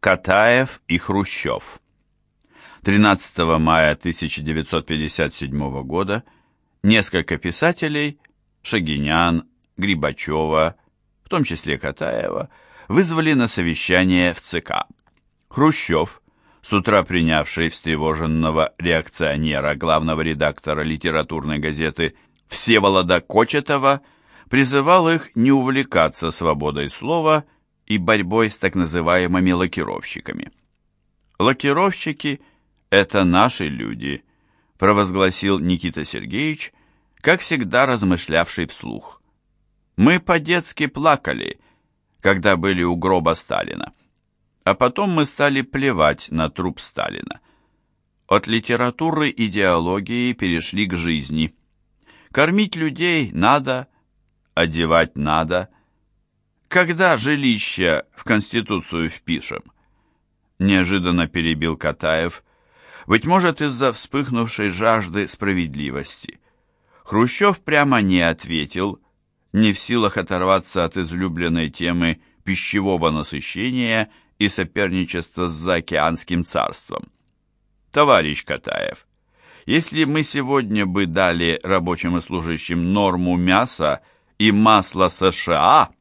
Катаев и Хрущев 13 мая 1957 года несколько писателей Шагинян, Грибачева, в том числе Катаева, вызвали на совещание в ЦК. Хрущев, с утра принявший встревоженного реакционера, главного редактора литературной газеты Всеволода Кочетова, призывал их не увлекаться свободой слова и борьбой с так называемыми лакировщиками. «Лакировщики – это наши люди», – провозгласил Никита Сергеевич, как всегда размышлявший вслух. «Мы по-детски плакали, когда были у гроба Сталина, а потом мы стали плевать на труп Сталина. От литературы идеологии перешли к жизни. Кормить людей надо – одевать надо. Когда жилище в Конституцию впишем? Неожиданно перебил Катаев. Быть может, из-за вспыхнувшей жажды справедливости. Хрущев прямо не ответил, не в силах оторваться от излюбленной темы пищевого насыщения и соперничества с заокеанским царством. Товарищ Катаев, если мы сегодня бы дали рабочим и служащим норму мяса и масло США.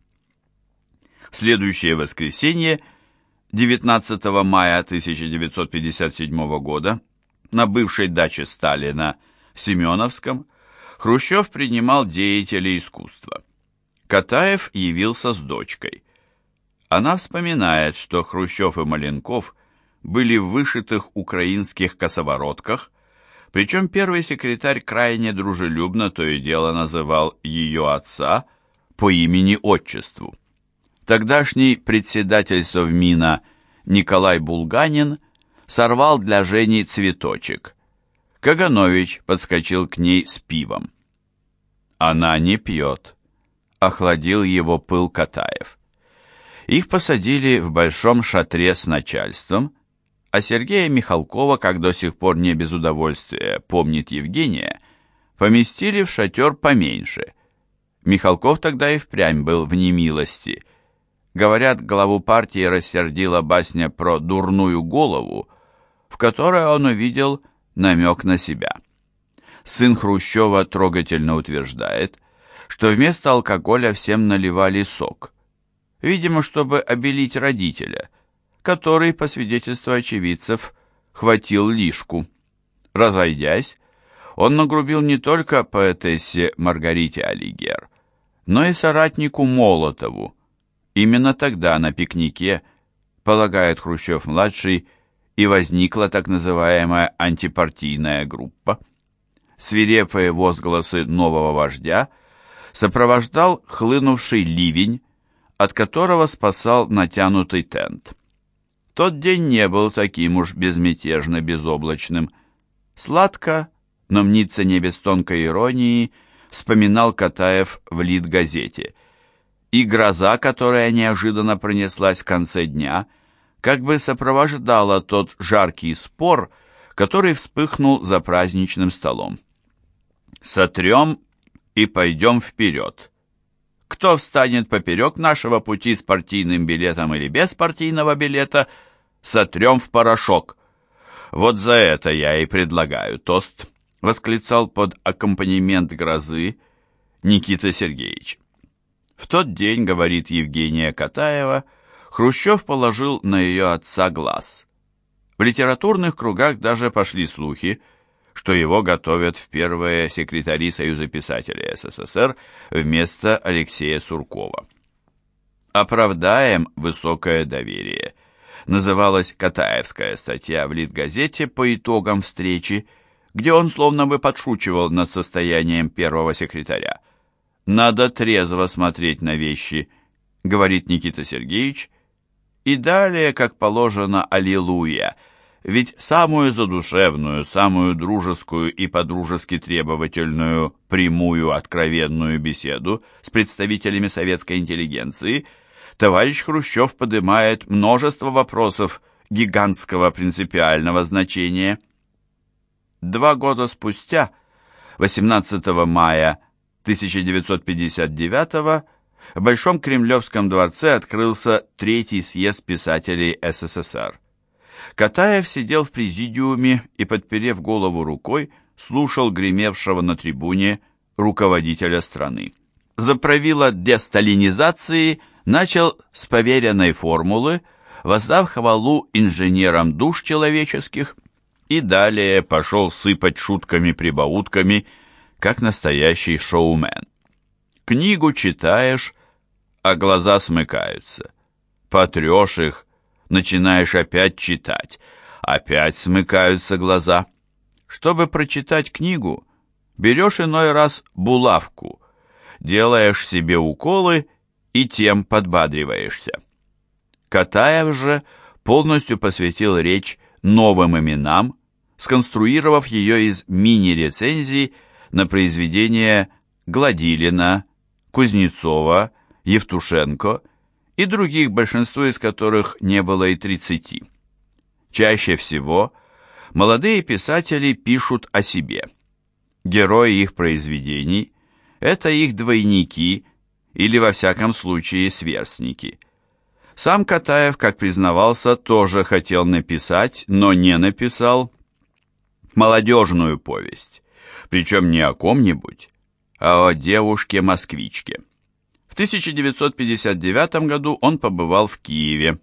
Следующее воскресенье, 19 мая 1957 года, на бывшей даче Сталина в Семеновском, Хрущев принимал деятелей искусства. Катаев явился с дочкой. Она вспоминает, что Хрущев и Маленков были в вышитых украинских косоворотках, причем первый секретарь крайне дружелюбно то и дело называл ее отца по имени-отчеству. Тогдашний председатель Совмина Николай Булганин сорвал для Жени цветочек. Каганович подскочил к ней с пивом. «Она не пьет», — охладил его пыл Катаев. Их посадили в большом шатре с начальством, а Сергея Михалкова, как до сих пор не без удовольствия помнит Евгения, поместили в шатер поменьше. Михалков тогда и впрямь был в немилости. Говорят, главу партии рассердила басня про дурную голову, в которой он увидел намек на себя. Сын Хрущева трогательно утверждает, что вместо алкоголя всем наливали сок, видимо, чтобы обелить родителя – который, по свидетельству очевидцев, хватил лишку. Разойдясь, он нагрубил не только поэтессе Маргарите Алигер, но и соратнику Молотову. Именно тогда на пикнике, полагает Хрущев-младший, и возникла так называемая антипартийная группа. Свирепые возгласы нового вождя сопровождал хлынувший ливень, от которого спасал натянутый тент. Тот день не был таким уж безмятежно безоблачным. Сладко, но мнится не без тонкой иронии, вспоминал Катаев в Литгазете. И гроза, которая неожиданно пронеслась в конце дня, как бы сопровождала тот жаркий спор, который вспыхнул за праздничным столом. «Сотрем и пойдем вперед», кто встанет поперек нашего пути с партийным билетом или без партийного билета, сотрем в порошок. Вот за это я и предлагаю тост, восклицал под аккомпанемент грозы Никита Сергеевич. В тот день, говорит Евгения Катаева, Хрущев положил на ее отца глаз. В литературных кругах даже пошли слухи, что его готовят в первые секретари Союза писателей СССР вместо Алексея Суркова. Оправдаем высокое доверие – называлась Катаевская статья в Литгазете по итогам встречи, где он словно бы подшучивал над состоянием первого секретаря. «Надо трезво смотреть на вещи», — говорит Никита Сергеевич, и далее, как положено, аллилуйя, ведь самую задушевную, самую дружескую и подружески требовательную, прямую, откровенную беседу с представителями советской интеллигенции — товарищ Хрущев поднимает множество вопросов гигантского принципиального значения. Два года спустя, 18 мая 1959 в Большом Кремлевском дворце открылся Третий съезд писателей СССР. Катаев сидел в президиуме и, подперев голову рукой, слушал гремевшего на трибуне руководителя страны. За правило десталинизации начал с поверенной формулы, воздав хвалу инженерам душ человеческих, и далее пошел сыпать шутками-прибаутками, как настоящий шоумен. Книгу читаешь, а глаза смыкаются. Потрешь их, начинаешь опять читать, опять смыкаются глаза. Чтобы прочитать книгу, берешь иной раз булавку, делаешь себе уколы и тем подбадриваешься. Катаев же полностью посвятил речь новым именам, сконструировав ее из мини-рецензий на произведения Гладилина, Кузнецова, Евтушенко и других, большинство из которых не было и тридцати. Чаще всего молодые писатели пишут о себе. Герои их произведений – это их двойники или, во всяком случае, сверстники. Сам Катаев, как признавался, тоже хотел написать, но не написал молодежную повесть, причем не о ком-нибудь, а о девушке-москвичке. 1959 году он побывал в Киеве.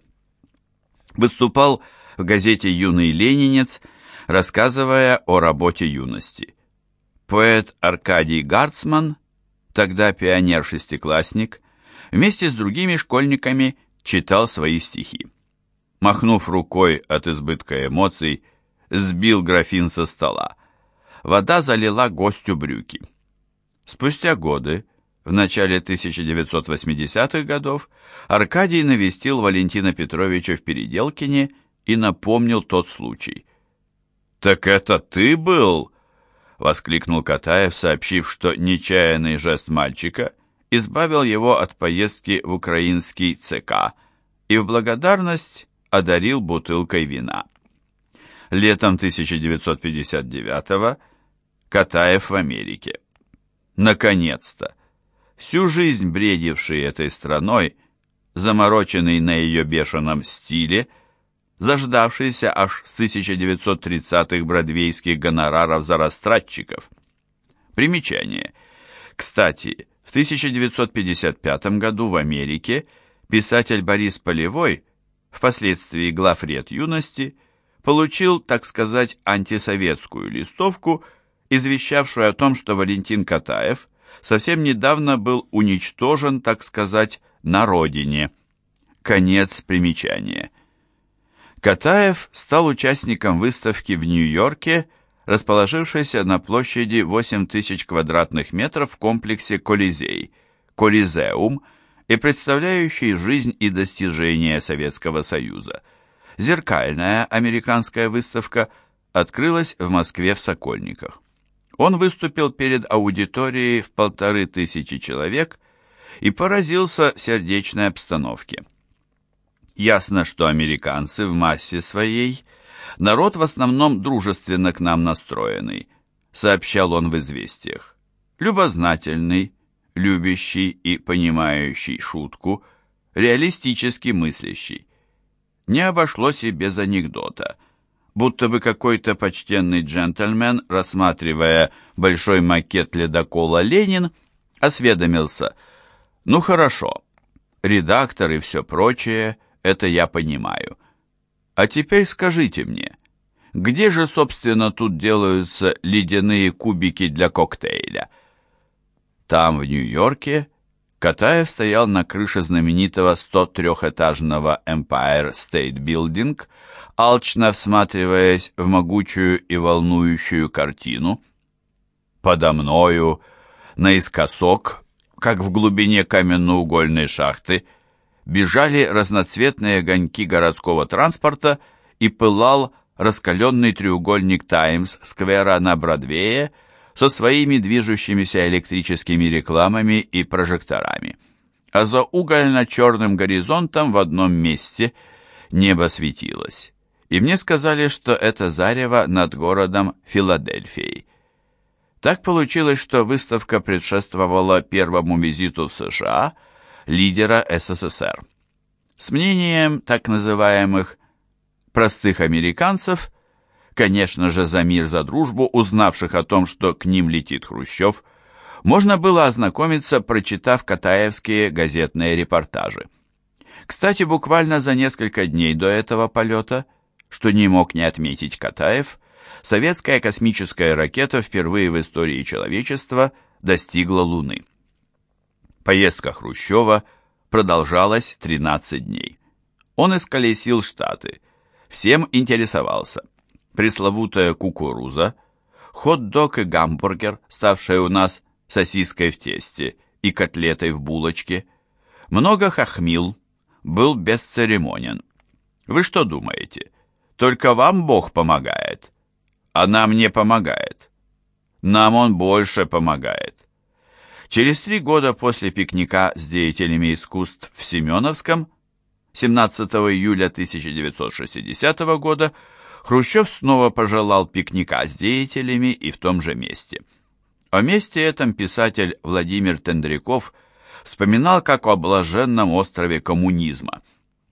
Выступал в газете «Юный ленинец», рассказывая о работе юности. Поэт Аркадий Гарцман, тогда пионер-шестиклассник, вместе с другими школьниками читал свои стихи. Махнув рукой от избытка эмоций, сбил графин со стола. Вода залила гостю брюки. Спустя годы, в начале 1980-х годов Аркадий навестил Валентина Петровича в Переделкине и напомнил тот случай. «Так это ты был?» — воскликнул Катаев, сообщив, что нечаянный жест мальчика избавил его от поездки в украинский ЦК и в благодарность одарил бутылкой вина. Летом 1959-го Катаев в Америке. Наконец-то! всю жизнь бредивший этой страной, замороченный на ее бешеном стиле, заждавшийся аж с 1930-х бродвейских гонораров за растратчиков. Примечание. Кстати, в 1955 году в Америке писатель Борис Полевой, впоследствии главред юности, получил, так сказать, антисоветскую листовку, извещавшую о том, что Валентин Катаев – совсем недавно был уничтожен, так сказать, на родине. Конец примечания. Катаев стал участником выставки в Нью-Йорке, расположившейся на площади 8 тысяч квадратных метров в комплексе Колизей, Колизеум, и представляющей жизнь и достижения Советского Союза. Зеркальная американская выставка открылась в Москве в Сокольниках. Он выступил перед аудиторией в полторы тысячи человек и поразился сердечной обстановке. Ясно, что американцы в массе своей народ в основном дружественно к нам настроенный, сообщал он в известиях. Любознательный, любящий и понимающий шутку, реалистически мыслящий. Не обошлось и без анекдота – будто бы какой-то почтенный джентльмен, рассматривая большой макет ледокола «Ленин», осведомился. «Ну хорошо, редактор и все прочее, это я понимаю. А теперь скажите мне, где же, собственно, тут делаются ледяные кубики для коктейля?» Там, в Нью-Йорке, Катаев стоял на крыше знаменитого 103-этажного Empire State Building, алчно всматриваясь в могучую и волнующую картину. Подо мною, наискосок, как в глубине каменноугольной шахты, бежали разноцветные огоньки городского транспорта и пылал раскаленный треугольник Таймс-сквера на Бродвее со своими движущимися электрическими рекламами и прожекторами. А за угольно-черным горизонтом в одном месте небо светилось и мне сказали, что это зарево над городом Филадельфией. Так получилось, что выставка предшествовала первому визиту в США, лидера СССР. С мнением так называемых «простых американцев», конечно же, за мир, за дружбу, узнавших о том, что к ним летит Хрущев, можно было ознакомиться, прочитав катаевские газетные репортажи. Кстати, буквально за несколько дней до этого полета, что не мог не отметить Катаев, советская космическая ракета впервые в истории человечества достигла Луны. Поездка Хрущева продолжалась 13 дней. Он исколесил Штаты, всем интересовался. Пресловутая кукуруза, хот-дог и гамбургер, ставшие у нас сосиской в тесте и котлетой в булочке, много хохмил, был бесцеремонен. Вы что думаете? Только вам Бог помогает, а нам не помогает. Нам Он больше помогает. Через три года после пикника с деятелями искусств в Семеновском, 17 июля 1960 года, Хрущев снова пожелал пикника с деятелями и в том же месте. О месте этом писатель Владимир Тендряков – вспоминал как о блаженном острове коммунизма.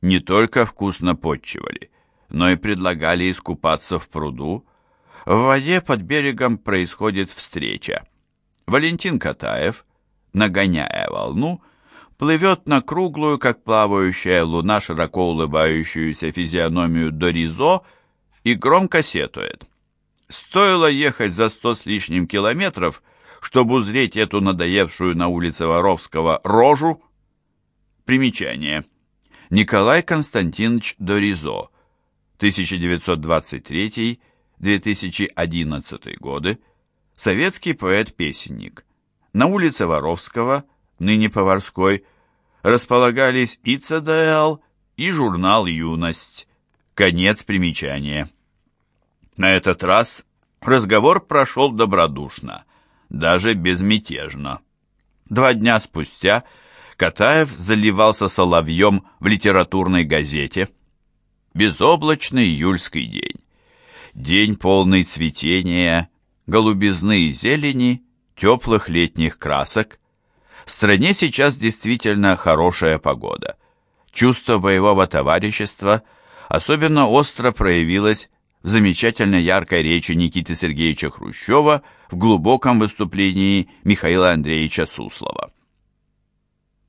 Не только вкусно подчивали, но и предлагали искупаться в пруду. В воде под берегом происходит встреча. Валентин Катаев, нагоняя волну, плывет на круглую, как плавающая луна, широко улыбающуюся физиономию Доризо и громко сетует. Стоило ехать за сто с лишним километров – чтобы узреть эту надоевшую на улице Воровского рожу. Примечание. Николай Константинович Доризо, 1923-2011 годы, советский поэт-песенник. На улице Воровского, ныне Поварской, располагались и ЦДЛ, и журнал «Юность». Конец примечания. На этот раз разговор прошел добродушно даже безмятежно. Два дня спустя Катаев заливался соловьем в литературной газете. Безоблачный июльский день. День полный цветения, голубизны и зелени, теплых летних красок. В стране сейчас действительно хорошая погода. Чувство боевого товарищества особенно остро проявилось в замечательно яркой речи Никиты Сергеевича Хрущева в глубоком выступлении Михаила Андреевича Суслова.